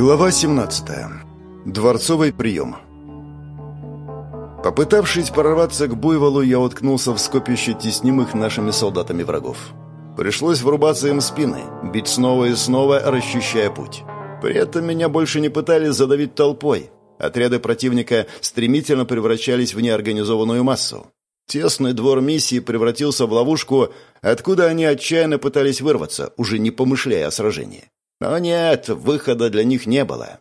Глава 17. Дворцовый прием. Попытавшись прорваться к буйволу, я уткнулся в скопище теснимых нашими солдатами врагов. Пришлось врубаться им в спины, бить снова и снова, расчищая путь. При этом меня больше не пытались задавить толпой. Отряды противника стремительно превращались в неорганизованную массу. Тесный двор миссии превратился в ловушку, откуда они отчаянно пытались вырваться, уже не помышляя о сражении. Но нет, выхода для них не было.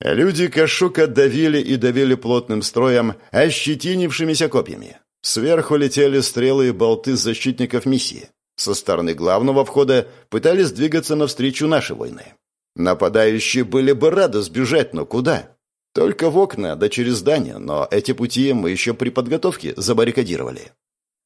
Люди Кашука давили и давили плотным строем, ощетинившимися копьями. Сверху летели стрелы и болты защитников миссии. Со стороны главного входа пытались двигаться навстречу наши войны. Нападающие были бы рады сбежать, но куда? Только в окна, да через здание, но эти пути мы еще при подготовке забаррикадировали.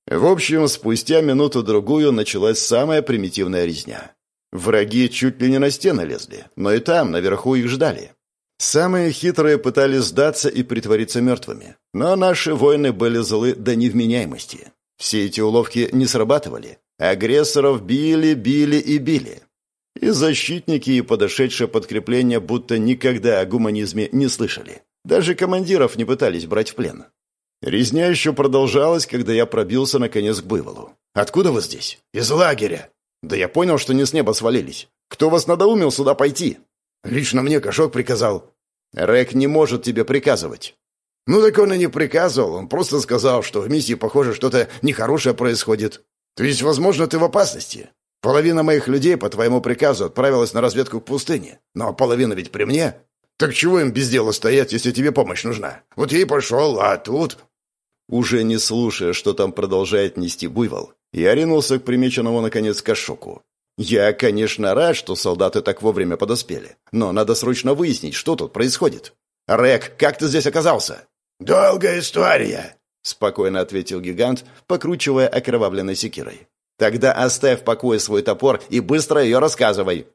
В общем, спустя минуту-другую началась самая примитивная резня. Враги чуть ли не на стены лезли, но и там, наверху, их ждали. Самые хитрые пытались сдаться и притвориться мертвыми. Но наши воины были злы до невменяемости. Все эти уловки не срабатывали. Агрессоров били, били и били. И защитники, и подошедшее подкрепление будто никогда о гуманизме не слышали. Даже командиров не пытались брать в плен. Резня еще продолжалась, когда я пробился наконец к Быволу. «Откуда вы здесь?» «Из лагеря», «Да я понял, что не с неба свалились. Кто вас надоумил сюда пойти?» «Лично мне Кошок приказал». «Рек не может тебе приказывать». «Ну так он и не приказывал, он просто сказал, что в миссии, похоже, что-то нехорошее происходит. То есть, возможно, ты в опасности. Половина моих людей по твоему приказу отправилась на разведку к пустыне, но половина ведь при мне. Так чего им без дела стоять, если тебе помощь нужна? Вот я и пошел, а тут...» Уже не слушая, что там продолжает нести буйвол, я ринулся к примеченному, наконец, кашоку. Я, конечно, рад, что солдаты так вовремя подоспели, но надо срочно выяснить, что тут происходит. «Рек, как ты здесь оказался?» «Долгая история», — спокойно ответил гигант, покручивая окровавленной секирой. «Тогда оставь в покое свой топор и быстро ее рассказывай».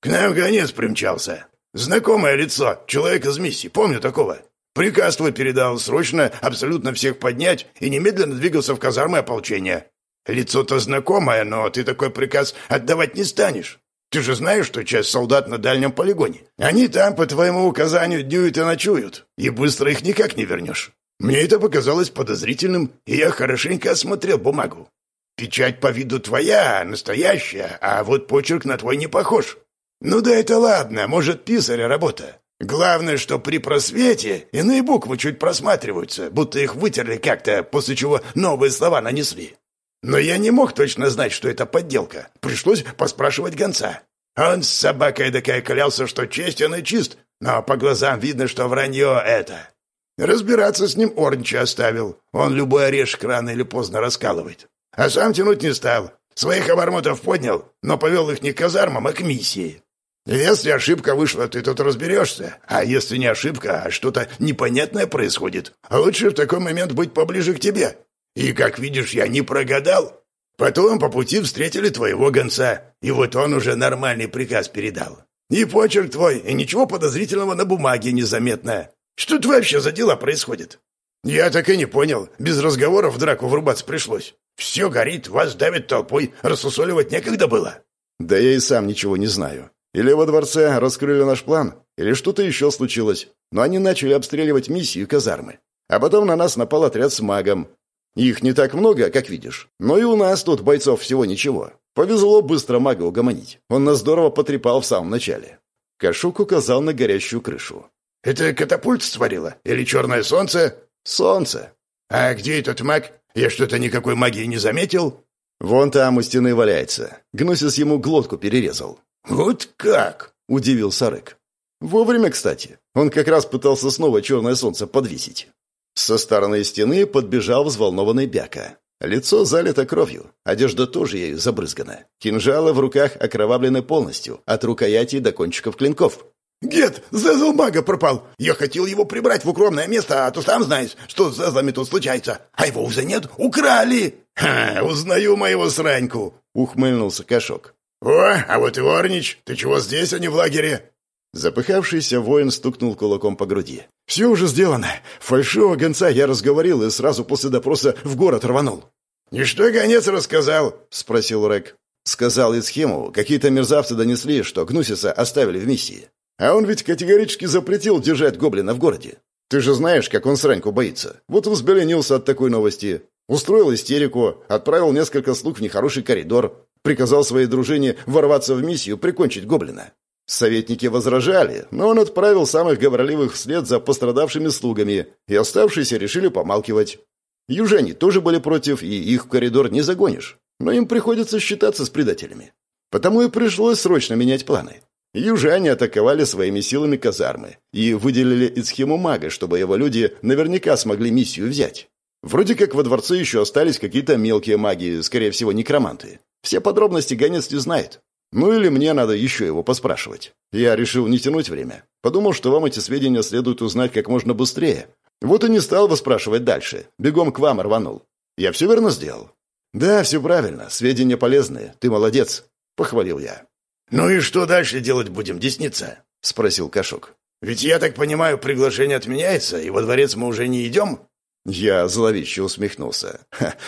«К нам гонец примчался. Знакомое лицо, человек из миссии, помню такого. Приказ твой передал срочно абсолютно всех поднять и немедленно двигался в казармы ополчения. Лицо-то знакомое, но ты такой приказ отдавать не станешь. Ты же знаешь, что часть солдат на дальнем полигоне. Они там по твоему указанию днюют и ночуют, и быстро их никак не вернешь. Мне это показалось подозрительным, и я хорошенько осмотрел бумагу. Печать по виду твоя, настоящая, а вот почерк на твой не похож. Ну да это ладно, может, писаря работа. Главное, что при просвете иные буквы чуть просматриваются, будто их вытерли как-то, после чего новые слова нанесли. Но я не мог точно знать, что это подделка. Пришлось поспрашивать гонца. Он с собакой такая клялся, что честен и чист, но по глазам видно, что вранье это. Разбираться с ним Орнча оставил. Он любой орешек рано или поздно раскалывает. А сам тянуть не стал. Своих обормотов поднял, но повел их не к казармам, а к миссии. Если ошибка вышла, ты тут разберешься. А если не ошибка, а что-то непонятное происходит, лучше в такой момент быть поближе к тебе. И, как видишь, я не прогадал. Потом по пути встретили твоего гонца, и вот он уже нормальный приказ передал. И почерк твой, и ничего подозрительного на бумаге незаметно. Что тут вообще за дела происходит? Я так и не понял. Без разговоров в драку врубаться пришлось. Все горит, вас давит толпой, рассусоливать некогда было. Да я и сам ничего не знаю. Или во дворце раскрыли наш план, или что-то еще случилось. Но они начали обстреливать миссию казармы. А потом на нас напал отряд с магом. Их не так много, как видишь. Но и у нас тут бойцов всего ничего. Повезло быстро мага угомонить. Он нас здорово потрепал в самом начале. Кашук указал на горящую крышу. «Это катапульт створила? Или черное солнце?» «Солнце». «А где этот маг? Я что-то никакой магии не заметил». «Вон там у стены валяется. Гносис ему глотку перерезал». «Вот как?» — удивился Рык. «Вовремя, кстати. Он как раз пытался снова черное солнце подвесить». Со стороны стены подбежал взволнованный Бяка. Лицо залито кровью, одежда тоже ею забрызгана. Кинжалы в руках окровавлены полностью, от рукоятей до кончиков клинков. «Гет, зезл мага пропал! Я хотел его прибрать в укромное место, а то сам знаешь, что с зезлами тут случается. А его уже нет, украли!» «Ха, узнаю моего сраньку!» — ухмыльнулся Кашок. «О, а вот и Орнич, ты чего здесь, а не в лагере?» Запыхавшийся воин стукнул кулаком по груди. «Все уже сделано. Фальшивого гонца я разговорил и сразу после допроса в город рванул». «И что гонец рассказал?» — спросил Рек. Сказал Исхему, какие-то мерзавцы донесли, что Гнусиса оставили в миссии. А он ведь категорически запретил держать гоблина в городе. Ты же знаешь, как он сраньку боится. Вот взбеленился от такой новости. Устроил истерику, отправил несколько слуг в нехороший коридор, приказал своей дружине ворваться в миссию, прикончить гоблина. Советники возражали, но он отправил самых говорливых вслед за пострадавшими слугами, и оставшиеся решили помалкивать. Южане тоже были против, и их в коридор не загонишь. Но им приходится считаться с предателями. Потому и пришлось срочно менять планы. Южане атаковали своими силами казармы и выделили Ицхему мага, чтобы его люди наверняка смогли миссию взять. Вроде как во дворце еще остались какие-то мелкие маги, скорее всего, некроманты. Все подробности гонец не знает. Ну или мне надо еще его поспрашивать. Я решил не тянуть время. Подумал, что вам эти сведения следует узнать как можно быстрее. Вот и не стал вас спрашивать дальше. Бегом к вам рванул. Я все верно сделал? Да, все правильно. Сведения полезные. Ты молодец. Похвалил я. «Ну и что дальше делать будем, десница?» — спросил Кашок. «Ведь, я так понимаю, приглашение отменяется, и во дворец мы уже не идем?» Я зловеще усмехнулся.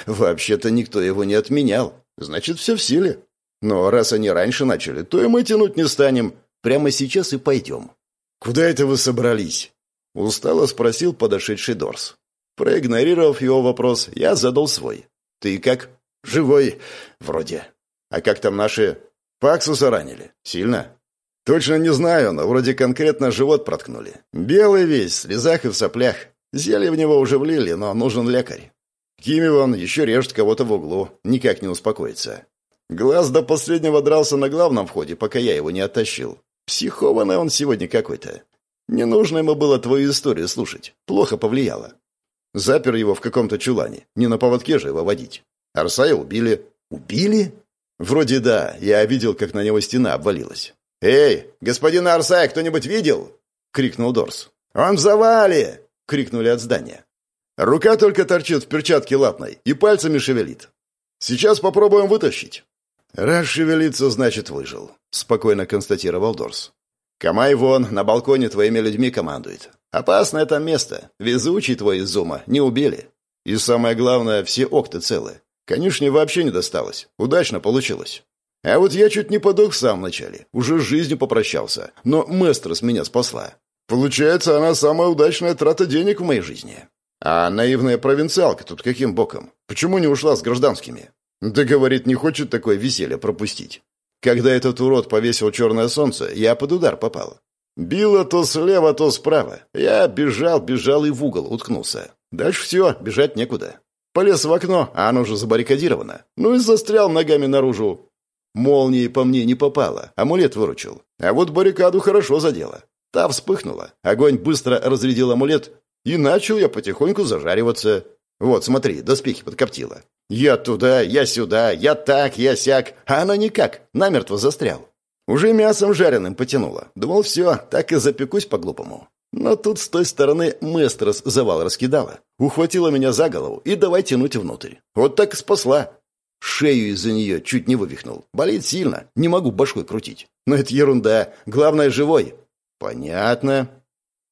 «Вообще-то никто его не отменял. Значит, все в силе. Но раз они раньше начали, то и мы тянуть не станем. Прямо сейчас и пойдем». «Куда это вы собрались?» Устало спросил подошедший Дорс. Проигнорировав его вопрос, я задал свой. «Ты как?» «Живой. Вроде. А как там наши...» «Паксуса ранили. Сильно?» «Точно не знаю, но вроде конкретно живот проткнули. Белый весь, в слезах и в соплях. Зелье в него уже влили, но нужен лекарь. Кими вон еще режет кого-то в углу, никак не успокоится. Глаз до последнего дрался на главном входе, пока я его не оттащил. Психованный он сегодня какой-то. Не нужно ему было твою историю слушать. Плохо повлияло. Запер его в каком-то чулане. Не на поводке же его водить. Арсая убили. Убили? Вроде да. Я видел, как на него стена обвалилась. «Эй, господина Арсая кто-нибудь видел?» — крикнул Дорс. «Он в завале!» — крикнули от здания. Рука только торчит в перчатке лапной и пальцами шевелит. Сейчас попробуем вытащить. Раз шевелится, значит, выжил, спокойно констатировал Дорс. Камай вон на балконе твоими людьми командует. Опасное там место. Везучий твой из Зума. Не убили. И самое главное, все окты целы. Конюшне вообще не досталось. Удачно получилось. А вот я чуть не подох в самом начале. Уже с жизнью попрощался. Но Местрос меня спасла. Получается, она самая удачная трата денег в моей жизни. А наивная провинциалка тут каким боком? Почему не ушла с гражданскими? Да, говорит, не хочет такое веселье пропустить. Когда этот урод повесил черное солнце, я под удар попал. Било то слева, то справа. Я бежал, бежал и в угол уткнулся. Дальше все, бежать некуда. Полез в окно, а оно уже забаррикадировано. Ну и застрял ногами наружу. Молнией по мне не попало, амулет выручил. А вот баррикаду хорошо задело. Та вспыхнула. Огонь быстро разрядил амулет, и начал я потихоньку зажариваться. Вот, смотри, доспехи подкоптила. Я туда, я сюда, я так, я сяк, а она никак, намертво застрял. Уже мясом жареным потянуло. Думал, все, так и запекусь по-глупому. Но тут с той стороны Местрос завал раскидала. Ухватила меня за голову и давай тянуть внутрь. Вот так и спасла. Шею из-за нее чуть не вывихнул. Болит сильно, не могу башкой крутить. Но это ерунда, главное живой. Понятно.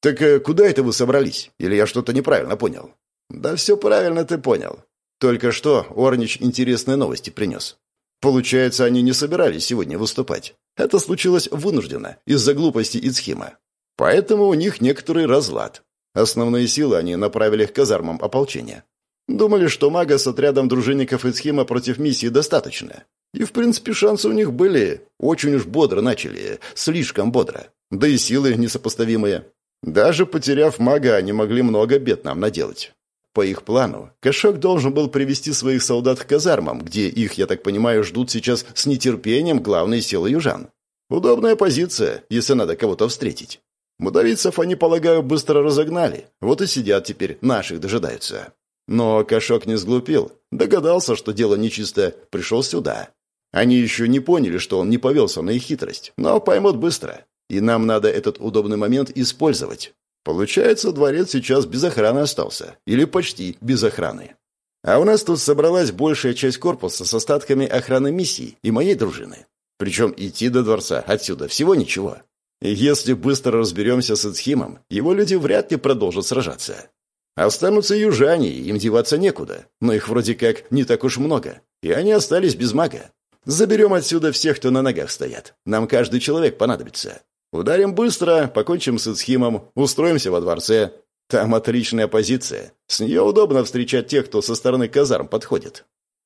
«Так э, куда это вы собрались? Или я что-то неправильно понял?» «Да все правильно ты понял. Только что Орнич интересные новости принес. Получается, они не собирались сегодня выступать. Это случилось вынужденно, из-за глупости Ицхима. Поэтому у них некоторый разлад. Основные силы они направили к казармам ополчения. Думали, что мага с отрядом дружинников Ицхима против миссии достаточно. И, в принципе, шансы у них были. Очень уж бодро начали. Слишком бодро. Да и силы несопоставимые. Даже потеряв мага, они могли много бед нам наделать. По их плану, Кошок должен был привести своих солдат к казармам, где их, я так понимаю, ждут сейчас с нетерпением главные силы южан. Удобная позиция, если надо кого-то встретить. Мудавицев они, полагаю, быстро разогнали, вот и сидят теперь, наших дожидаются. Но Кошок не сглупил, догадался, что дело нечисто, пришел сюда. Они еще не поняли, что он не повелся на их хитрость, но поймут быстро. И нам надо этот удобный момент использовать. Получается, дворец сейчас без охраны остался. Или почти без охраны. А у нас тут собралась большая часть корпуса с остатками охраны миссии и моей дружины. Причем идти до дворца отсюда всего ничего. Если быстро разберемся с Эцхимом, его люди вряд ли продолжат сражаться. Останутся южане, им деваться некуда. Но их вроде как не так уж много. И они остались без мага. Заберем отсюда всех, кто на ногах стоят. Нам каждый человек понадобится. Ударим быстро, покончим с Ицхимом, устроимся во дворце. Там отличная позиция. С нее удобно встречать тех, кто со стороны казарм подходит.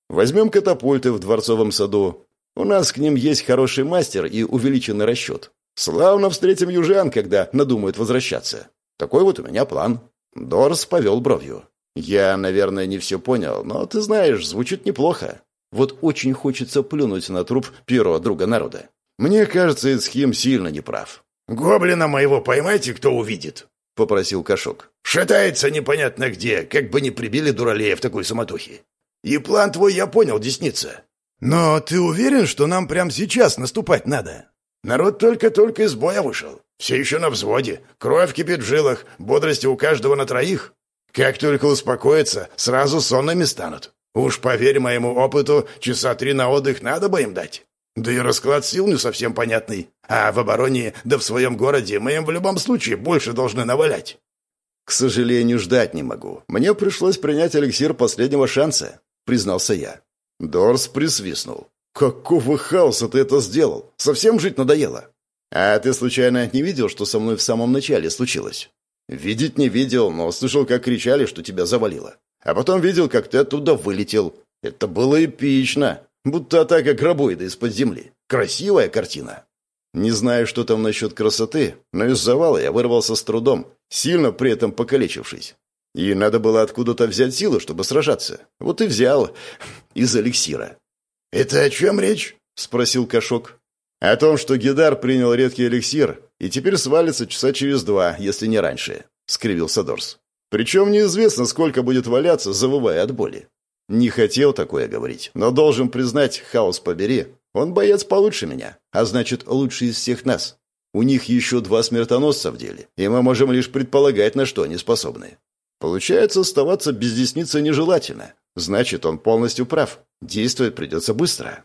Возьмем катапульты в дворцовом саду. У нас к ним есть хороший мастер и увеличенный расчет. Славно встретим южан, когда надумают возвращаться. Такой вот у меня план». Дорс повел бровью. «Я, наверное, не все понял, но, ты знаешь, звучит неплохо. Вот очень хочется плюнуть на труп первого друга народа. Мне кажется, Ицхим сильно неправ». «Гоблина моего поймайте, кто увидит», — попросил Кашок. «Шатается непонятно где, как бы не прибили дуралея в такой суматохе. И план твой я понял, десница. Но ты уверен, что нам прямо сейчас наступать надо? Народ только-только из боя вышел. Все еще на взводе. Кровь кипит в жилах, бодрости у каждого на троих. Как только успокоятся, сразу сонными станут. Уж поверь моему опыту, часа три на отдых надо бы им дать. Да и расклад сил не совсем понятный. А в обороне, да в своем городе мы им в любом случае больше должны навалять. К сожалению, ждать не могу. Мне пришлось принять эликсир последнего шанса, признался я. Дорс присвистнул. «Какого хаоса ты это сделал? Совсем жить надоело?» «А ты, случайно, не видел, что со мной в самом начале случилось?» «Видеть не видел, но слышал, как кричали, что тебя завалило. А потом видел, как ты оттуда вылетел. Это было эпично. Будто атака гробоида из-под земли. Красивая картина. Не знаю, что там насчет красоты, но из завала я вырвался с трудом, сильно при этом покалечившись. И надо было откуда-то взять силы, чтобы сражаться. Вот и взял. Из эликсира. «Это о чем речь?» — спросил Кашок. «О том, что Гидар принял редкий эликсир и теперь свалится часа через два, если не раньше», — скривился Дорс. «Причем неизвестно, сколько будет валяться, завывая от боли. Не хотел такое говорить, но должен признать, хаос побери, он боец получше меня, а значит, лучший из всех нас. У них еще два смертоносца в деле, и мы можем лишь предполагать, на что они способны. Получается, оставаться без десницы нежелательно. Значит, он полностью прав. Действовать придется быстро.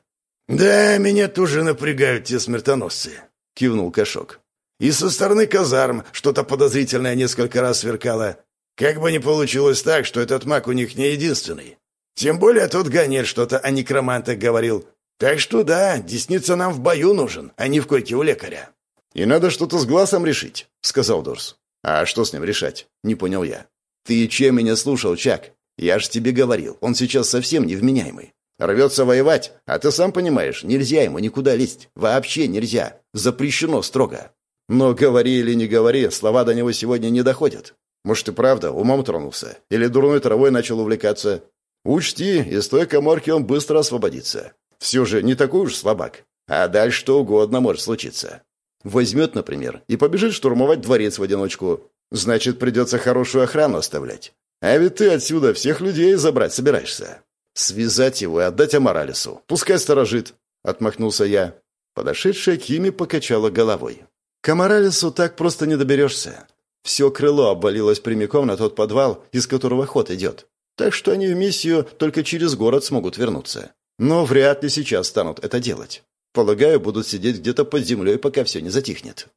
«Да, меня тоже напрягают те смертоносцы», — кивнул Кашок. «И со стороны казарм что-то подозрительное несколько раз сверкало. Как бы ни получилось так, что этот маг у них не единственный. Тем более тот гонец что-то о некромантах говорил. Так что да, десница нам в бою нужен, а не в койке у лекаря. И надо что-то с глазом решить, сказал Дорс. А что с ним решать? Не понял я. Ты чем меня слушал, Чак? Я ж тебе говорил, он сейчас совсем невменяемый. Рвется воевать, а ты сам понимаешь, нельзя ему никуда лезть. Вообще нельзя. Запрещено строго. Но говори или не говори, слова до него сегодня не доходят. Может и правда умом тронулся. Или дурной травой начал увлекаться. Учти, из той коморки он быстро освободится. Все же не такой уж слабак. А дальше что угодно может случиться. Возьмет, например, и побежит штурмовать дворец в одиночку. Значит, придется хорошую охрану оставлять. А ведь ты отсюда всех людей забрать собираешься. Связать его и отдать Амаралису. Пускай сторожит. Отмахнулся я. Подошедшая Кими покачала головой. К Амаралису так просто не доберешься. Все крыло обвалилось прямиком на тот подвал, из которого ход идет. Так что они в миссию только через город смогут вернуться. Но вряд ли сейчас станут это делать. Полагаю, будут сидеть где-то под землей, пока все не затихнет.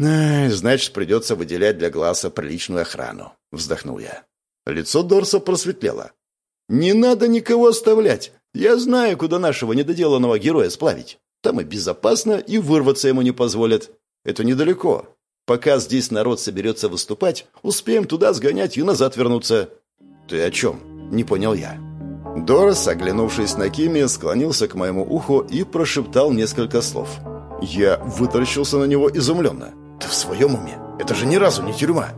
«Ай, значит, придется выделять для глаза приличную охрану», — вздохнул я. Лицо Дорса просветлело. «Не надо никого оставлять. Я знаю, куда нашего недоделанного героя сплавить. Там и безопасно, и вырваться ему не позволят. Это недалеко. Пока здесь народ соберется выступать, успеем туда сгонять и назад вернуться. «Ты о чем?» – не понял я. Дорос, оглянувшись на Кими, склонился к моему уху и прошептал несколько слов. Я вытаращился на него изумленно. «Ты в своем уме? Это же ни разу не тюрьма!»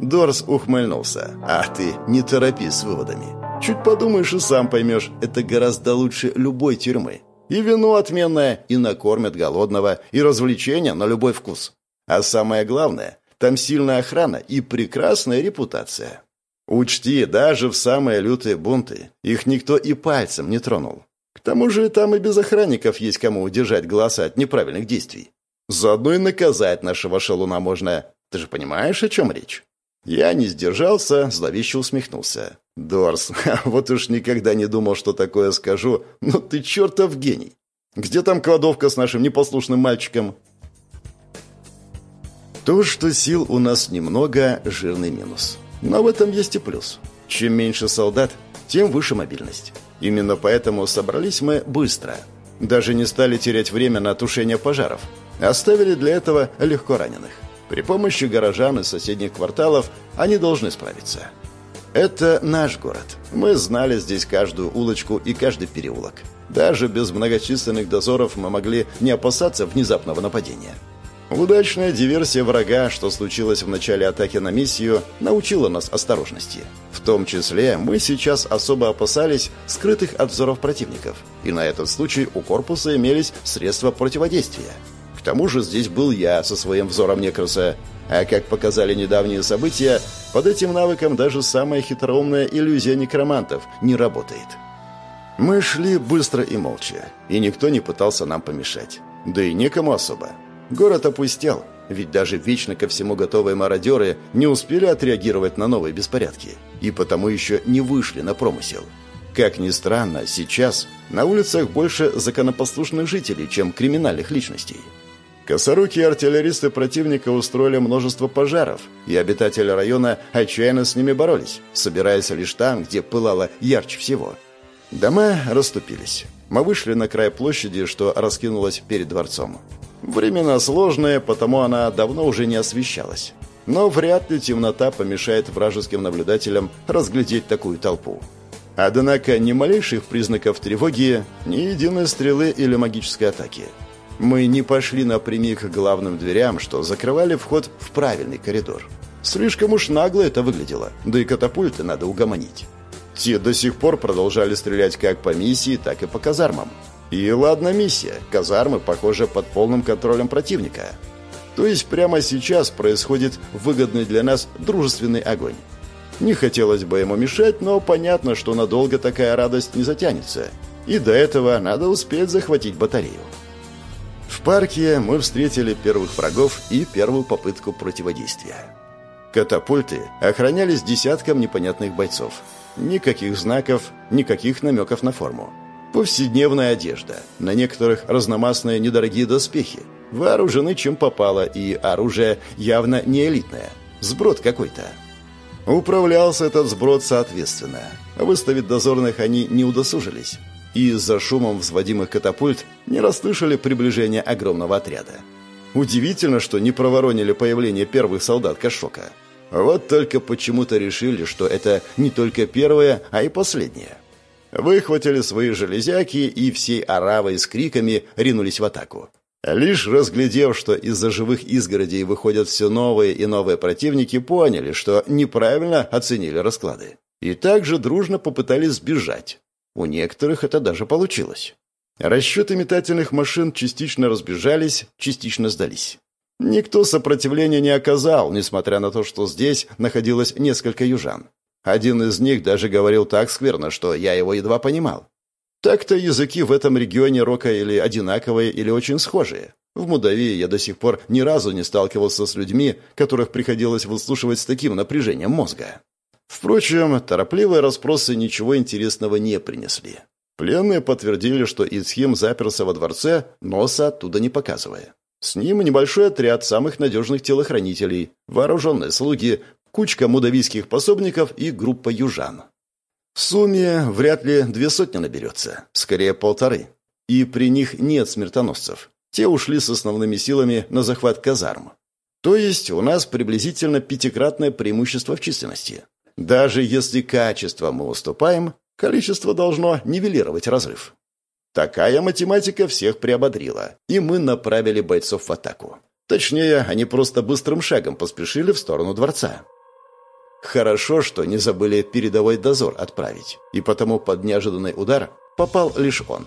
Дорс ухмыльнулся. «А ты не торопись с выводами. Чуть подумаешь и сам поймешь, это гораздо лучше любой тюрьмы. И вино отменное, и накормят голодного, и развлечения на любой вкус. А самое главное, там сильная охрана и прекрасная репутация». Учти, даже в самые лютые бунты их никто и пальцем не тронул. К тому же там и без охранников есть кому удержать глаза от неправильных действий. Заодно и наказать нашего шалуна можно. Ты же понимаешь, о чем речь? Я не сдержался, зловеще усмехнулся. Дорс, вот уж никогда не думал, что такое скажу, но ты чертов гений. Где там кладовка с нашим непослушным мальчиком? То, что сил у нас немного, жирный минус. Но в этом есть и плюс. Чем меньше солдат, тем выше мобильность. Именно поэтому собрались мы быстро. Даже не стали терять время на тушение пожаров. Оставили для этого легко раненых. При помощи горожан из соседних кварталов они должны справиться. Это наш город. Мы знали здесь каждую улочку и каждый переулок. Даже без многочисленных дозоров мы могли не опасаться внезапного нападения. Удачная диверсия врага, что случилось в начале атаки на миссию, научила нас осторожности. В том числе мы сейчас особо опасались скрытых от взоров противников, и на этот случай у корпуса имелись средства противодействия. К тому же здесь был я со своим взором Некроса, а как показали недавние события, под этим навыком даже самая хитроумная иллюзия некромантов не работает. Мы шли быстро и молча, и никто не пытался нам помешать. Да и некому особо. Город опустел, ведь даже вечно ко всему готовые мародеры не успели отреагировать на новые беспорядки, и потому еще не вышли на промысел. Как ни странно, сейчас на улицах больше законопослушных жителей, чем криминальных личностей. Косорукие артиллеристы противника устроили множество пожаров, и обитатели района отчаянно с ними боролись, собираясь лишь там, где пылало ярче всего. Дома расступились. Мы вышли на край площади, что раскинулась перед дворцом. Временно сложная, потому она давно уже не освещалась. Но вряд ли темнота помешает вражеским наблюдателям разглядеть такую толпу. Однако ни малейших признаков тревоги, ни единой стрелы или магической атаки. Мы не пошли напрямик к главным дверям, что закрывали вход в правильный коридор. Слишком уж нагло это выглядело, да и катапульты надо угомонить. Те до сих пор продолжали стрелять как по миссии, так и по казармам. И ладно миссия, казармы, похоже, под полным контролем противника. То есть прямо сейчас происходит выгодный для нас дружественный огонь. Не хотелось бы ему мешать, но понятно, что надолго такая радость не затянется. И до этого надо успеть захватить батарею. В парке мы встретили первых врагов и первую попытку противодействия. Катапульты охранялись десятком непонятных бойцов. Никаких знаков, никаких намеков на форму. Повседневная одежда, на некоторых разномастные недорогие доспехи. Вооружены чем попало, и оружие явно не элитное. Сброд какой-то. Управлялся этот сброд соответственно. Выставить дозорных они не удосужились. И за шумом взводимых катапульт не расслышали приближение огромного отряда. Удивительно, что не проворонили появление первых солдат Кашока. Вот только почему-то решили, что это не только первое, а и последнее выхватили свои железяки и всей оравой с криками ринулись в атаку. Лишь разглядев, что из-за живых изгородей выходят все новые и новые противники, поняли, что неправильно оценили расклады. И также дружно попытались сбежать. У некоторых это даже получилось. Расчеты метательных машин частично разбежались, частично сдались. Никто сопротивления не оказал, несмотря на то, что здесь находилось несколько южан. Один из них даже говорил так скверно, что я его едва понимал. Так-то языки в этом регионе рока или одинаковые, или очень схожие. В Мудавии я до сих пор ни разу не сталкивался с людьми, которых приходилось выслушивать с таким напряжением мозга. Впрочем, торопливые расспросы ничего интересного не принесли. Пленные подтвердили, что Ицхим заперся во дворце, носа оттуда не показывая. С ним небольшой отряд самых надежных телохранителей, вооруженные слуги, кучка мудавийских пособников и группа южан. В сумме вряд ли две сотни наберется, скорее полторы. И при них нет смертоносцев. Те ушли с основными силами на захват казарм. То есть у нас приблизительно пятикратное преимущество в численности. Даже если качество мы уступаем, количество должно нивелировать разрыв. Такая математика всех приободрила, и мы направили бойцов в атаку. Точнее, они просто быстрым шагом поспешили в сторону дворца. Хорошо, что не забыли передовой дозор отправить, и потому под неожиданный удар попал лишь он.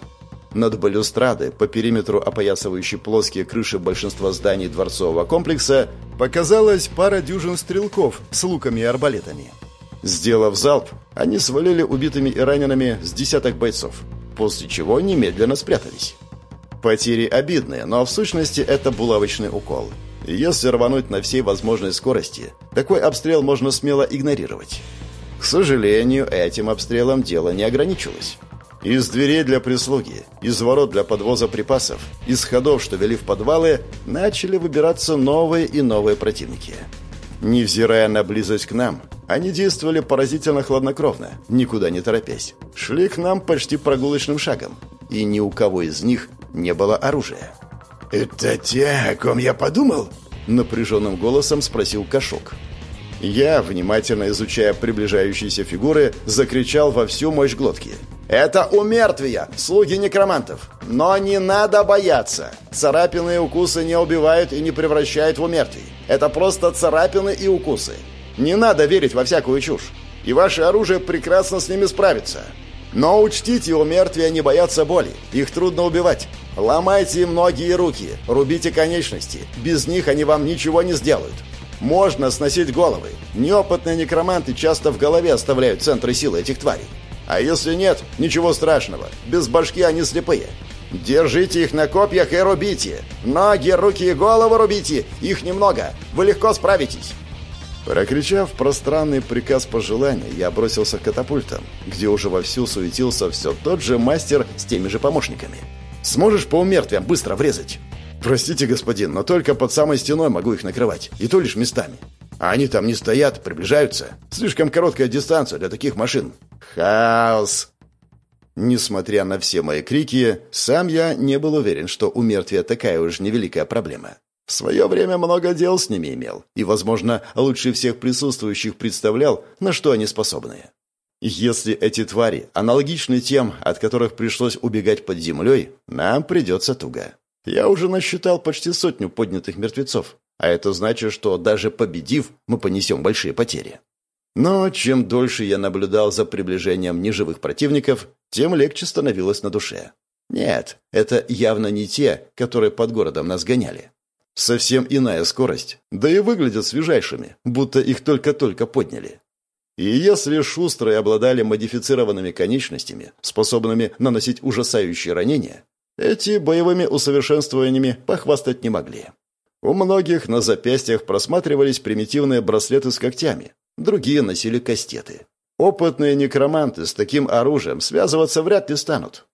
Над балюстрадой, по периметру опоясывающей плоские крыши большинства зданий дворцового комплекса, показалась пара дюжин стрелков с луками и арбалетами. Сделав залп, они свалили убитыми и ранеными с десяток бойцов, после чего немедленно спрятались. Потери обидные, но в сущности это булавочный укол – если рвануть на всей возможной скорости, такой обстрел можно смело игнорировать. К сожалению, этим обстрелом дело не ограничилось. Из дверей для прислуги, из ворот для подвоза припасов, из ходов, что вели в подвалы, начали выбираться новые и новые противники. Невзирая на близость к нам, они действовали поразительно хладнокровно, никуда не торопясь. Шли к нам почти прогулочным шагом, и ни у кого из них не было оружия. «Это те, о ком я подумал?» Напряженным голосом спросил Кашок. Я, внимательно изучая приближающиеся фигуры, закричал во всю мощь глотки. «Это умертвия, слуги некромантов. Но не надо бояться. Царапины и укусы не убивают и не превращают в умертвий. Это просто царапины и укусы. Не надо верить во всякую чушь. И ваше оружие прекрасно с ними справится. Но учтите, у мертвия не боятся боли. Их трудно убивать. Ломайте им ноги и руки, рубите конечности. Без них они вам ничего не сделают. Можно сносить головы. Неопытные некроманты часто в голове оставляют центры силы этих тварей. А если нет, ничего страшного. Без башки они слепые. Держите их на копьях и рубите. Ноги, руки и головы рубите. Их немного. Вы легко справитесь. Прокричав пространный приказ пожелания, я бросился к катапультам, где уже вовсю суетился все тот же мастер с теми же помощниками. «Сможешь по умертвиям быстро врезать?» «Простите, господин, но только под самой стеной могу их накрывать, и то лишь местами. А они там не стоят, приближаются. Слишком короткая дистанция для таких машин. Хаос!» Несмотря на все мои крики, сам я не был уверен, что у мертвия такая уж невеликая проблема. В свое время много дел с ними имел, и, возможно, лучше всех присутствующих представлял, на что они способны. Если эти твари аналогичны тем, от которых пришлось убегать под землей, нам придется туго. Я уже насчитал почти сотню поднятых мертвецов, а это значит, что даже победив, мы понесем большие потери. Но чем дольше я наблюдал за приближением неживых противников, тем легче становилось на душе. Нет, это явно не те, которые под городом нас гоняли. Совсем иная скорость, да и выглядят свежайшими, будто их только-только подняли. И если шустрые обладали модифицированными конечностями, способными наносить ужасающие ранения, эти боевыми усовершенствованиями похвастать не могли. У многих на запястьях просматривались примитивные браслеты с когтями, другие носили кастеты. Опытные некроманты с таким оружием связываться вряд ли станут.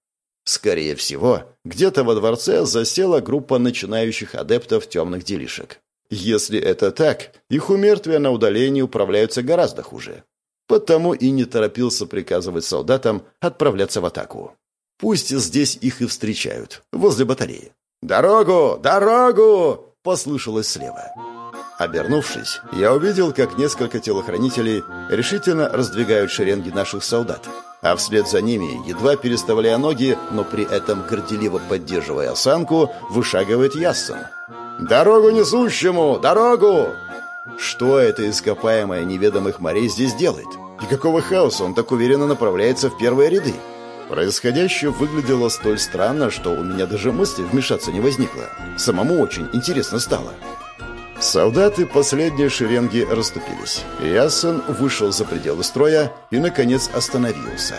Скорее всего, где-то во дворце засела группа начинающих адептов темных делишек. Если это так, их умертвия на удалении управляются гораздо хуже. Потому и не торопился приказывать солдатам отправляться в атаку. Пусть здесь их и встречают, возле батареи. «Дорогу! Дорогу!» — послышалось слева. Обернувшись, я увидел, как несколько телохранителей решительно раздвигают шеренги наших солдат а вслед за ними, едва переставляя ноги, но при этом горделиво поддерживая осанку, вышагивает Яссен. «Дорогу несущему! Дорогу!» Что это ископаемое неведомых морей здесь делает? И какого хаоса он так уверенно направляется в первые ряды? Происходящее выглядело столь странно, что у меня даже мысли вмешаться не возникло. Самому очень интересно стало. Солдаты последней шеренги расступились. Ясен вышел за пределы строя и, наконец, остановился.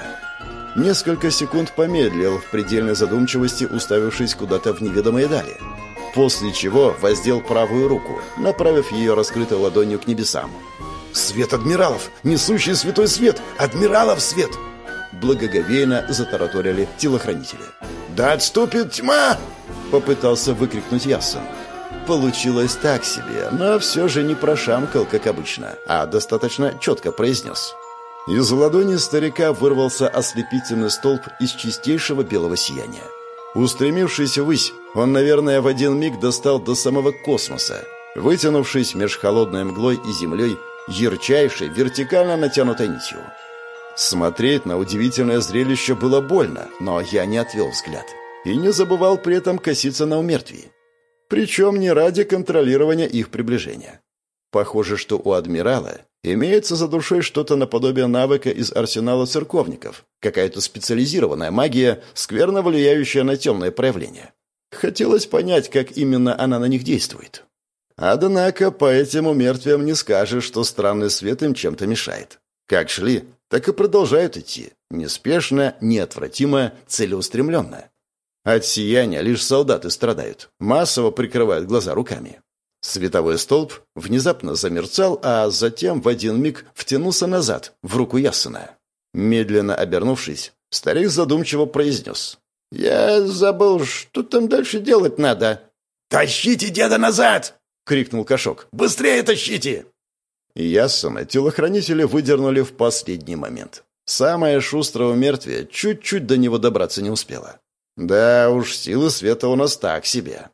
Несколько секунд помедлил в предельной задумчивости, уставившись куда-то в неведомые дали. После чего воздел правую руку, направив ее раскрытой ладонью к небесам. «Свет адмиралов! Несущий святой свет! Адмиралов свет!» Благоговейно затараторили телохранители. «Да отступит тьма!» — попытался выкрикнуть Ясен. Получилось так себе, но все же не прошамкал, как обычно, а достаточно четко произнес. Из ладони старика вырвался ослепительный столб из чистейшего белого сияния. Устремившись ввысь, он, наверное, в один миг достал до самого космоса, вытянувшись меж холодной мглой и землей, ярчайшей, вертикально натянутой нитью. Смотреть на удивительное зрелище было больно, но я не отвел взгляд. И не забывал при этом коситься на умертвие. Причем не ради контролирования их приближения. Похоже, что у адмирала имеется за душой что-то наподобие навыка из арсенала церковников, какая-то специализированная магия, скверно влияющая на темное проявление. Хотелось понять, как именно она на них действует. Однако по этим умертвиям не скажешь, что странный свет им чем-то мешает. Как шли, так и продолжают идти. Неспешно, неотвратимо, целеустремленно. От сияния лишь солдаты страдают, массово прикрывают глаза руками. Световой столб внезапно замерцал, а затем в один миг втянулся назад, в руку Ясена. Медленно обернувшись, старик задумчиво произнес. «Я забыл, что там дальше делать надо». «Тащите деда назад!» — крикнул Кошок. «Быстрее тащите!» Ясена телохранители выдернули в последний момент. Самое шустрое мертвие чуть-чуть до него добраться не успело. Да уж, силы света у нас так себе.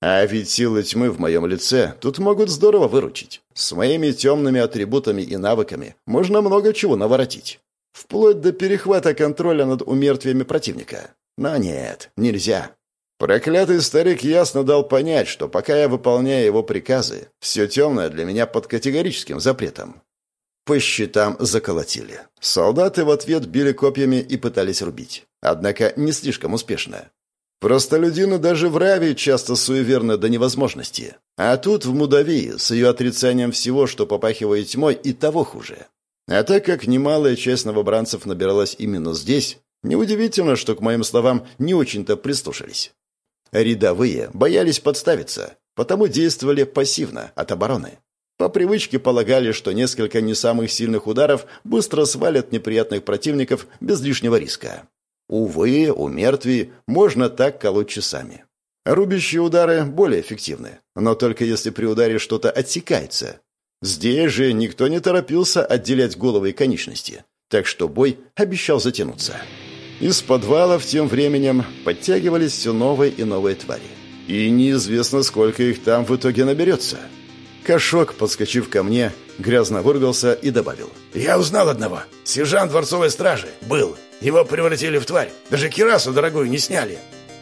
А ведь силы тьмы в моем лице тут могут здорово выручить. С моими темными атрибутами и навыками можно много чего наворотить. Вплоть до перехвата контроля над умертвиями противника. Но нет, нельзя. Проклятый старик ясно дал понять, что пока я выполняю его приказы, все темное для меня под категорическим запретом. По щитам заколотили. Солдаты в ответ били копьями и пытались рубить. Однако не слишком успешно. Простолюдины даже в Раве часто суеверны до невозможности. А тут в Мудавии с ее отрицанием всего, что попахивает тьмой, и того хуже. А так как немалая часть новобранцев набиралась именно здесь, неудивительно, что к моим словам не очень-то прислушались. Рядовые боялись подставиться, потому действовали пассивно, от обороны. По привычке полагали, что несколько не самых сильных ударов быстро свалят неприятных противников без лишнего риска. Увы, у мертвей можно так колоть часами. Рубящие удары более эффективны, но только если при ударе что-то отсекается. Здесь же никто не торопился отделять головы и конечности, так что бой обещал затянуться. Из подвалов тем временем подтягивались все новые и новые твари. И неизвестно, сколько их там в итоге наберется. Кошок, подскочив ко мне, грязно выругался и добавил. «Я узнал одного. Сержант дворцовой стражи. Был. Его превратили в тварь. Даже кирасу дорогую не сняли».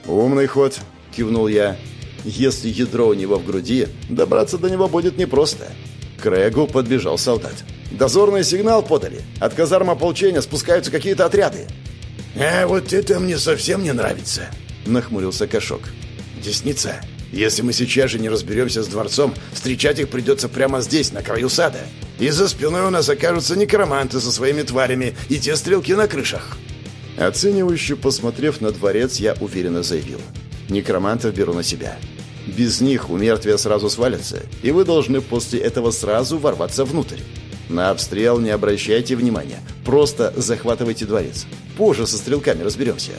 «Умный ход», — кивнул я. «Если ядро у него в груди, добраться до него будет непросто». К Регу подбежал солдат. «Дозорный сигнал подали. От казарм ополчения спускаются какие-то отряды». «А вот это мне совсем не нравится», — нахмурился Кошок. «Десница, если мы сейчас же не разберемся с дворцом, встречать их придется прямо здесь, на краю сада. И за спиной у нас окажутся некроманты со своими тварями и те стрелки на крышах». Оценивающе посмотрев на дворец, я уверенно заявил. «Некромантов беру на себя. Без них у мертвия сразу свалятся, и вы должны после этого сразу ворваться внутрь. На обстрел не обращайте внимания, просто захватывайте дворец. Позже со стрелками разберемся».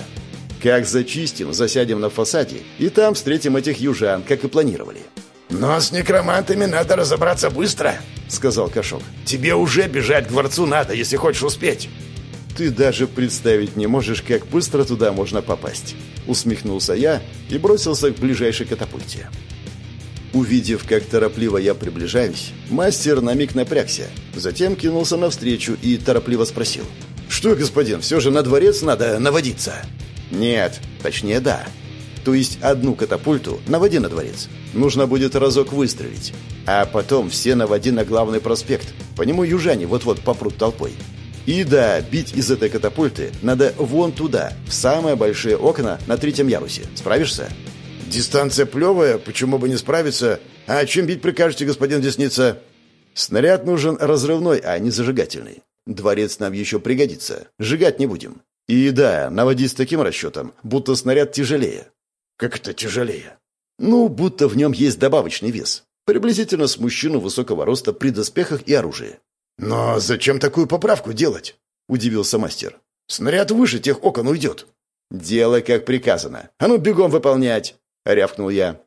Как зачистим, засядем на фасаде, и там встретим этих южан, как и планировали. «Но с некромантами надо разобраться быстро», — сказал Кошок. «Тебе уже бежать к дворцу надо, если хочешь успеть». «Ты даже представить не можешь, как быстро туда можно попасть», — усмехнулся я и бросился к ближайшей катапульте. Увидев, как торопливо я приближаюсь, мастер на миг напрягся, затем кинулся навстречу и торопливо спросил. «Что, господин, все же на дворец надо наводиться?» Нет, точнее да. То есть одну катапульту наводи на дворец. Нужно будет разок выстрелить. А потом все наводи на главный проспект. По нему южане вот-вот попрут толпой. И да, бить из этой катапульты надо вон туда, в самые большие окна на третьем ярусе. Справишься? Дистанция плевая, почему бы не справиться? А чем бить прикажете, господин Десница? Снаряд нужен разрывной, а не зажигательный. Дворец нам еще пригодится. Сжигать не будем. И да, наводи с таким расчетом, будто снаряд тяжелее. Как это тяжелее? Ну, будто в нем есть добавочный вес. Приблизительно с мужчину высокого роста при доспехах и оружии. Но зачем такую поправку делать? Удивился мастер. Снаряд выше тех окон уйдет. Делай, как приказано. А ну, бегом выполнять! Рявкнул я.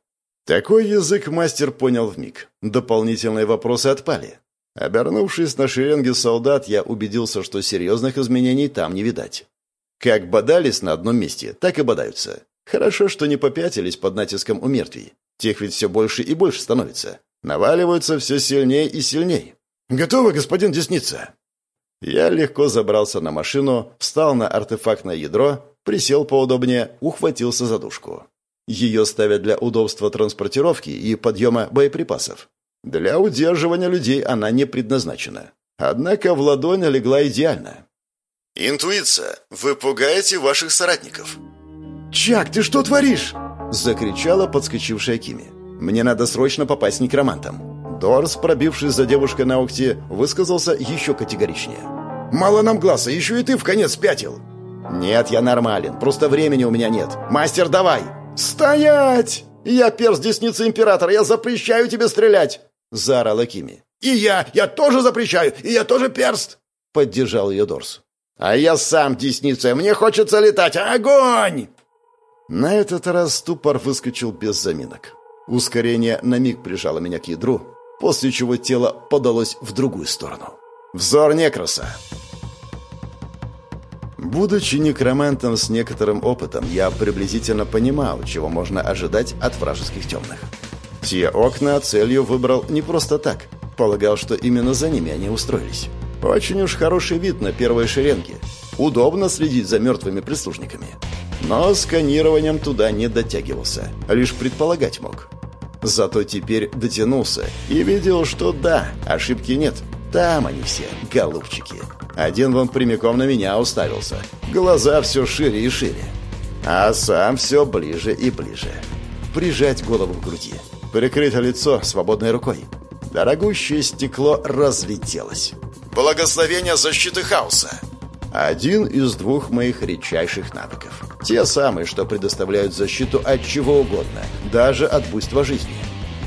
Такой язык мастер понял вмиг. Дополнительные вопросы отпали. Обернувшись на шеренге солдат, я убедился, что серьезных изменений там не видать. Как бодались на одном месте, так и бодаются. Хорошо, что не попятились под натиском у мертвей. Тех ведь все больше и больше становится. Наваливаются все сильнее и сильнее. «Готово, господин Десница!» Я легко забрался на машину, встал на артефактное ядро, присел поудобнее, ухватился за дужку. Ее ставят для удобства транспортировки и подъема боеприпасов. Для удерживания людей она не предназначена. Однако в ладонь легла идеально. «Интуиция. Вы пугаете ваших соратников». «Чак, ты что творишь?» — закричала подскочившая Кими. «Мне надо срочно попасть к некромантам». Дорс, пробившись за девушкой на ухте, высказался еще категоричнее. «Мало нам глаза, еще и ты в конец спятил!» «Нет, я нормален, просто времени у меня нет. Мастер, давай!» «Стоять! Я перст десницы императора, я запрещаю тебе стрелять!» — заорала Кими. «И я! Я тоже запрещаю! И я тоже перст!» — поддержал ее Дорс. А я сам десницей. Мне хочется летать. Огонь!» На этот раз ступор выскочил без заминок. Ускорение на миг прижало меня к ядру, после чего тело подалось в другую сторону. Взор некраса. Будучи некромантом с некоторым опытом, я приблизительно понимал, чего можно ожидать от вражеских темных. Те окна целью выбрал не просто так. Полагал, что именно за ними они устроились. Очень уж хороший вид на первой шеренге. Удобно следить за мертвыми прислужниками. Но сканированием туда не дотягивался, лишь предполагать мог. Зато теперь дотянулся и видел, что да, ошибки нет. Там они все, голубчики. Один вон прямиком на меня уставился. Глаза все шире и шире. А сам все ближе и ближе. Прижать голову к груди. Прикрыть лицо свободной рукой. Дорогущее стекло разлетелось. Благословение защиты хаоса. Один из двух моих редчайших навыков. Те самые, что предоставляют защиту от чего угодно, даже от буйства жизни.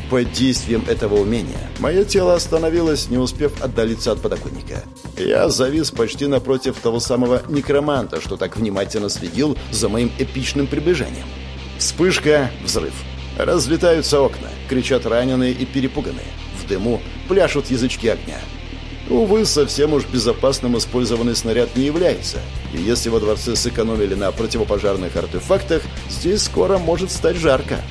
Под действием этого умения мое тело остановилось, не успев отдалиться от подоконника. Я завис почти напротив того самого некроманта, что так внимательно следил за моим эпичным приближением. Вспышка, взрыв. Разлетаются окна, кричат раненые и перепуганные. Дыму пляшут язычки огня. Увы, совсем уж безопасным использованный снаряд не является. И если во дворце сэкономили на противопожарных артефактах, здесь скоро может стать жарко.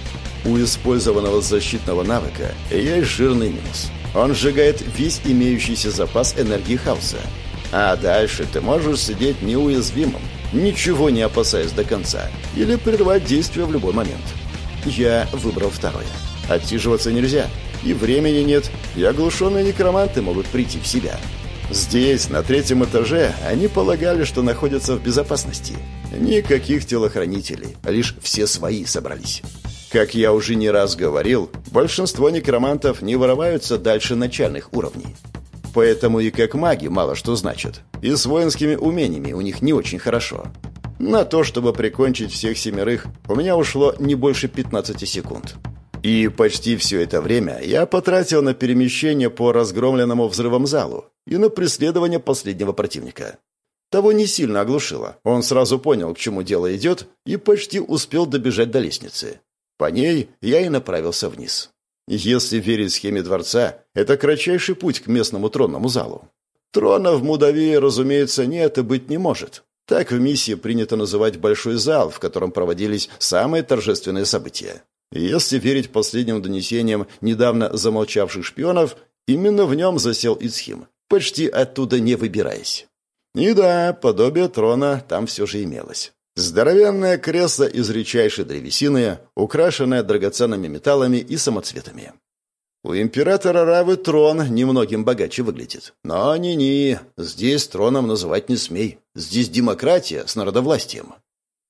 У использованного защитного навыка есть жирный минус. Он сжигает весь имеющийся запас энергии хаоса. А дальше ты можешь сидеть неуязвимым, ничего не опасаясь до конца, или прервать действие в любой момент. Я выбрал второе. Отсиживаться нельзя, и времени нет, и оглушенные некроманты могут прийти в себя. Здесь, на третьем этаже, они полагали, что находятся в безопасности. Никаких телохранителей, лишь все свои собрались. Как я уже не раз говорил, большинство некромантов не вырываются дальше начальных уровней. Поэтому и как маги мало что значат. И с воинскими умениями у них не очень хорошо. На то, чтобы прикончить всех семерых, у меня ушло не больше 15 секунд. И почти все это время я потратил на перемещение по разгромленному взрывом залу и на преследование последнего противника. Того не сильно оглушило. Он сразу понял, к чему дело идет, и почти успел добежать до лестницы. По ней я и направился вниз. Если верить схеме дворца, это кратчайший путь к местному тронному залу. Трона в Мудавии, разумеется, нет и быть не может. Так в миссии принято называть большой зал, в котором проводились самые торжественные события. Если верить последним донесениям недавно замолчавших шпионов, именно в нем засел Ицхим, почти оттуда не выбираясь. И да, подобие трона там все же имелось. Здоровенное кресло из редчайшей древесины, украшенное драгоценными металлами и самоцветами. У императора Равы трон немногим богаче выглядит. Но ни-ни, здесь троном называть не смей. Здесь демократия с народовластием.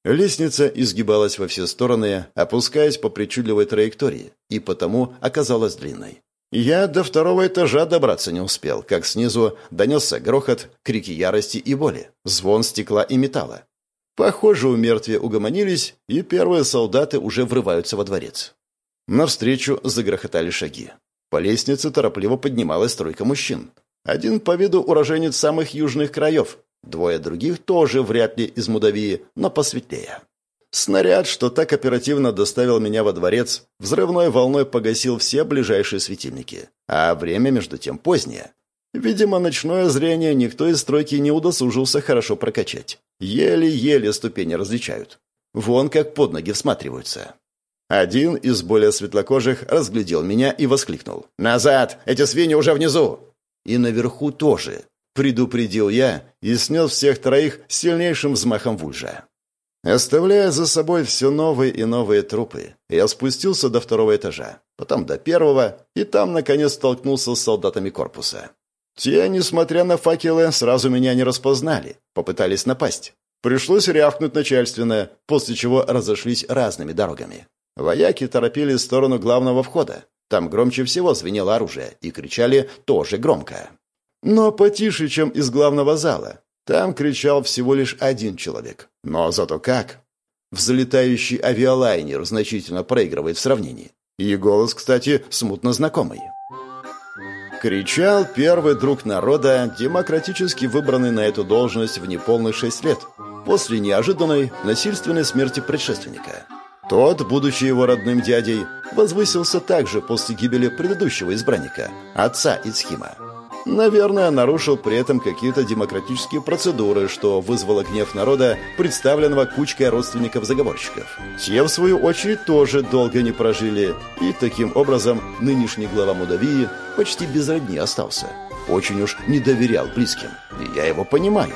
Лестница изгибалась во все стороны, опускаясь по причудливой траектории, и потому оказалась длинной. Я до второго этажа добраться не успел, как снизу донесся грохот, крики ярости и боли, звон стекла и металла. Похоже, у мертвия угомонились, и первые солдаты уже врываются во дворец. Навстречу загрохотали шаги. По лестнице торопливо поднималась тройка мужчин. Один по виду уроженец самых южных краев, Двое других тоже вряд ли из Мудавии, но посветлее. Снаряд, что так оперативно доставил меня во дворец, взрывной волной погасил все ближайшие светильники. А время, между тем, позднее. Видимо, ночное зрение никто из стройки не удосужился хорошо прокачать. Еле-еле ступени различают. Вон как под ноги всматриваются. Один из более светлокожих разглядел меня и воскликнул. «Назад! Эти свиньи уже внизу!» И наверху тоже предупредил я и снес всех троих сильнейшим взмахом вульжа. Оставляя за собой все новые и новые трупы, я спустился до второго этажа, потом до первого, и там, наконец, столкнулся с солдатами корпуса. Те, несмотря на факелы, сразу меня не распознали, попытались напасть. Пришлось рявкнуть начальственно, после чего разошлись разными дорогами. Вояки торопились в сторону главного входа. Там громче всего звенело оружие, и кричали тоже громко. Но потише, чем из главного зала. Там кричал всего лишь один человек. Но зато как! Взлетающий авиалайнер значительно проигрывает в сравнении. И голос, кстати, смутно знакомый. Кричал первый друг народа, демократически выбранный на эту должность в неполных шесть лет, после неожиданной насильственной смерти предшественника. Тот, будучи его родным дядей, возвысился также после гибели предыдущего избранника, отца Ицхима. Наверное, нарушил при этом какие-то демократические процедуры, что вызвало гнев народа, представленного кучкой родственников-заговорщиков. Те, в свою очередь, тоже долго не прожили, и таким образом нынешний глава Мудавии почти без родни остался. Очень уж не доверял близким, и я его понимаю.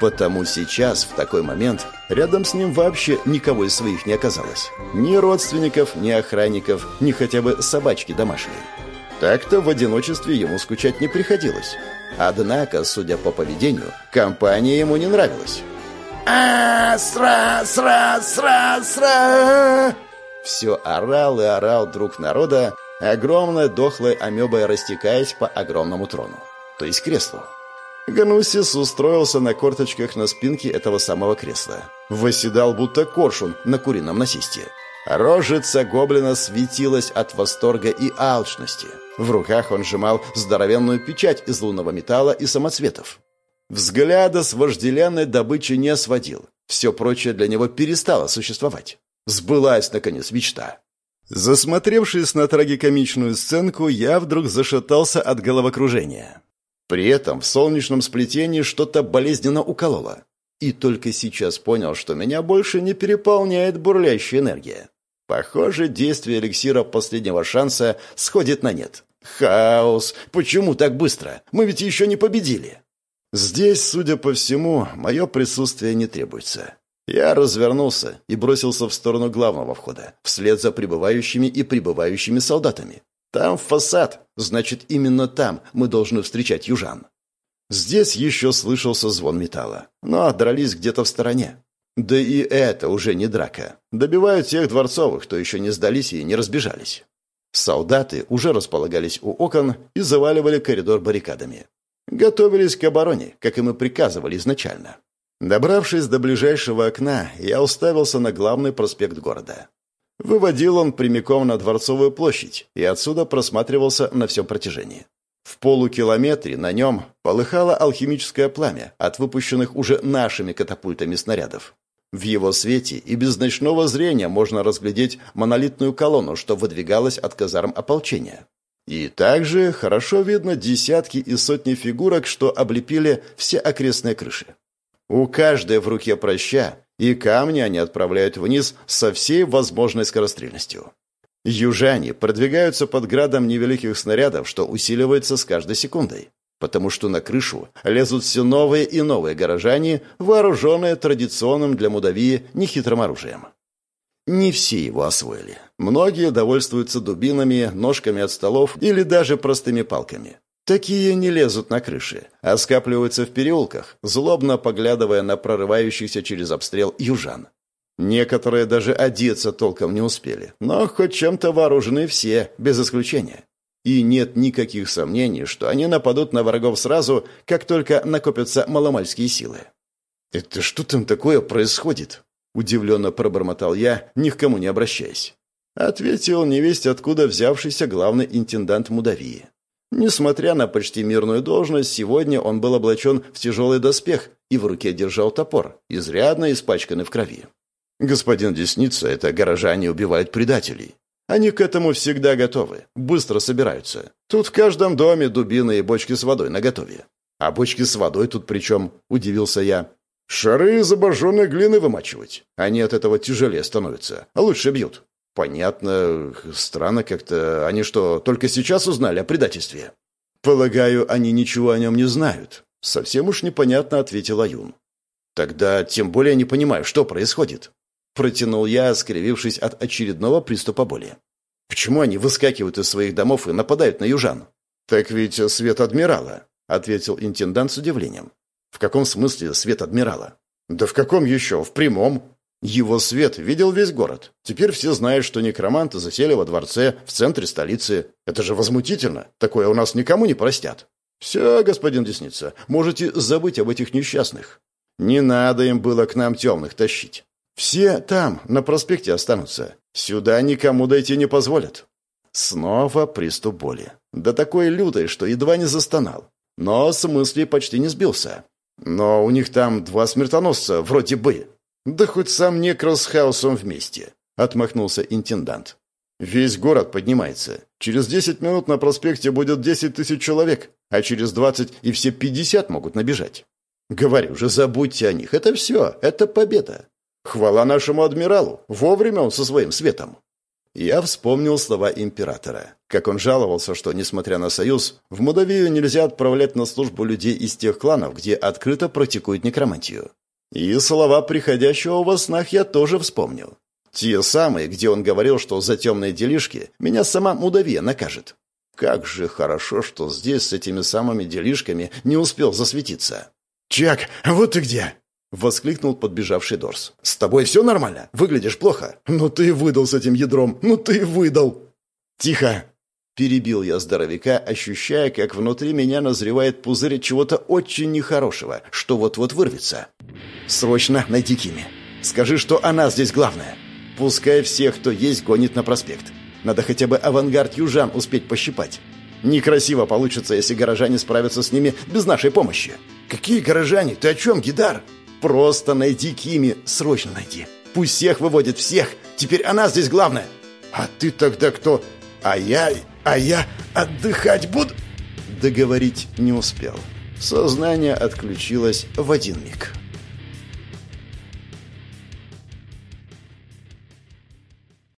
Потому сейчас, в такой момент, рядом с ним вообще никого из своих не оказалось. Ни родственников, ни охранников, ни хотя бы собачки домашней. Так-то в одиночестве ему скучать не приходилось. Однако, судя по поведению, компания ему не нравилась. а сра сра сра сра Все орал и орал друг народа, огромной дохлой амебой растекаясь по огромному трону, то есть креслу. Ганусис устроился на корточках на спинке этого самого кресла. Восседал будто коршун на курином насесте. Рожица гоблина светилась от восторга и алчности. В руках он сжимал здоровенную печать из лунного металла и самоцветов. Взгляда с вожделенной добычи не сводил. Все прочее для него перестало существовать. Сбылась, наконец, мечта. Засмотревшись на трагикомичную сценку, я вдруг зашатался от головокружения. При этом в солнечном сплетении что-то болезненно укололо. И только сейчас понял, что меня больше не переполняет бурлящая энергия. Похоже, действие эликсира последнего шанса сходит на нет. Хаос! Почему так быстро? Мы ведь еще не победили. Здесь, судя по всему, мое присутствие не требуется. Я развернулся и бросился в сторону главного входа, вслед за прибывающими и прибывающими солдатами. Там фасад, значит, именно там мы должны встречать южан. Здесь еще слышался звон металла, но дрались где-то в стороне. Да и это уже не драка. Добивают тех дворцовых, кто еще не сдались и не разбежались. Солдаты уже располагались у окон и заваливали коридор баррикадами. Готовились к обороне, как им и приказывали изначально. Добравшись до ближайшего окна, я уставился на главный проспект города. Выводил он прямиком на Дворцовую площадь и отсюда просматривался на всем протяжении. В полукилометре на нем полыхало алхимическое пламя от выпущенных уже нашими катапультами снарядов. В его свете и без ночного зрения можно разглядеть монолитную колонну, что выдвигалась от казарм ополчения. И также хорошо видно десятки и сотни фигурок, что облепили все окрестные крыши. У каждой в руке проща, и камни они отправляют вниз со всей возможной скорострельностью. Южане продвигаются под градом невеликих снарядов, что усиливается с каждой секундой потому что на крышу лезут все новые и новые горожане, вооруженные традиционным для Мудавии нехитрым оружием. Не все его освоили. Многие довольствуются дубинами, ножками от столов или даже простыми палками. Такие не лезут на крыши, а скапливаются в переулках, злобно поглядывая на прорывающихся через обстрел южан. Некоторые даже одеться толком не успели, но хоть чем-то вооружены все, без исключения. И нет никаких сомнений, что они нападут на врагов сразу, как только накопятся маломальские силы. «Это что там такое происходит?» – удивленно пробормотал я, ни к кому не обращаясь. Ответил невесть, откуда взявшийся главный интендант Мудавии. Несмотря на почти мирную должность, сегодня он был облачен в тяжелый доспех и в руке держал топор, изрядно испачканный в крови. «Господин Десница, это горожане убивают предателей. Они к этому всегда готовы, быстро собираются. Тут в каждом доме дубины и бочки с водой наготове. А бочки с водой тут при чем? Удивился я. Шары из обожженной глины вымачивать. Они от этого тяжелее становятся, а лучше бьют. Понятно, странно как-то. Они что, только сейчас узнали о предательстве? Полагаю, они ничего о нем не знают. Совсем уж непонятно, ответил Аюн. Тогда тем более не понимаю, что происходит. Протянул я, скривившись от очередного приступа боли. «Почему они выскакивают из своих домов и нападают на южан?» «Так ведь свет адмирала», — ответил интендант с удивлением. «В каком смысле свет адмирала?» «Да в каком еще? В прямом». Его свет видел весь город. Теперь все знают, что некроманты засели во дворце в центре столицы. Это же возмутительно. Такое у нас никому не простят. Все, господин Десница, можете забыть об этих несчастных. Не надо им было к нам темных тащить. Все там, на проспекте останутся. Сюда никому дойти не позволят. Снова приступ боли. Да такой лютой, что едва не застонал. Но с мысли почти не сбился. Но у них там два смертоносца, вроде бы. Да хоть сам некро с хаосом вместе, отмахнулся интендант. Весь город поднимается. Через 10 минут на проспекте будет 10 тысяч человек, а через 20 и все 50 могут набежать. Говорю же, забудьте о них. Это все. Это победа. Хвала нашему адмиралу. Вовремя он со своим светом. Я вспомнил слова императора. Как он жаловался, что, несмотря на союз, в Мудавию нельзя отправлять на службу людей из тех кланов, где открыто практикуют некромантию. И слова приходящего во снах я тоже вспомнил. Те самые, где он говорил, что за темные делишки меня сама Мудавия накажет. Как же хорошо, что здесь с этими самыми делишками не успел засветиться. «Чак, вот ты где!» — воскликнул подбежавший Дорс. «С тобой все нормально? Выглядишь плохо?» «Ну ты выдал с этим ядром! Ну ты выдал!» «Тихо!» Перебил я здоровяка, ощущая, как внутри меня назревает пузырь чего-то очень нехорошего, что вот-вот вырвется. «Срочно найди Кими. Скажи, что она здесь главная. Пускай всех, кто есть, гонит на проспект. Надо хотя бы авангард южан успеть пощипать. Некрасиво получится, если горожане справятся с ними без нашей помощи». «Какие горожане? Ты о чем, Гидар?» «Просто найди Кими, срочно найди. Пусть всех выводит, всех. Теперь она здесь главная». «А ты тогда кто? А я... а я отдыхать буду...» Договорить не успел. Сознание отключилось в один миг.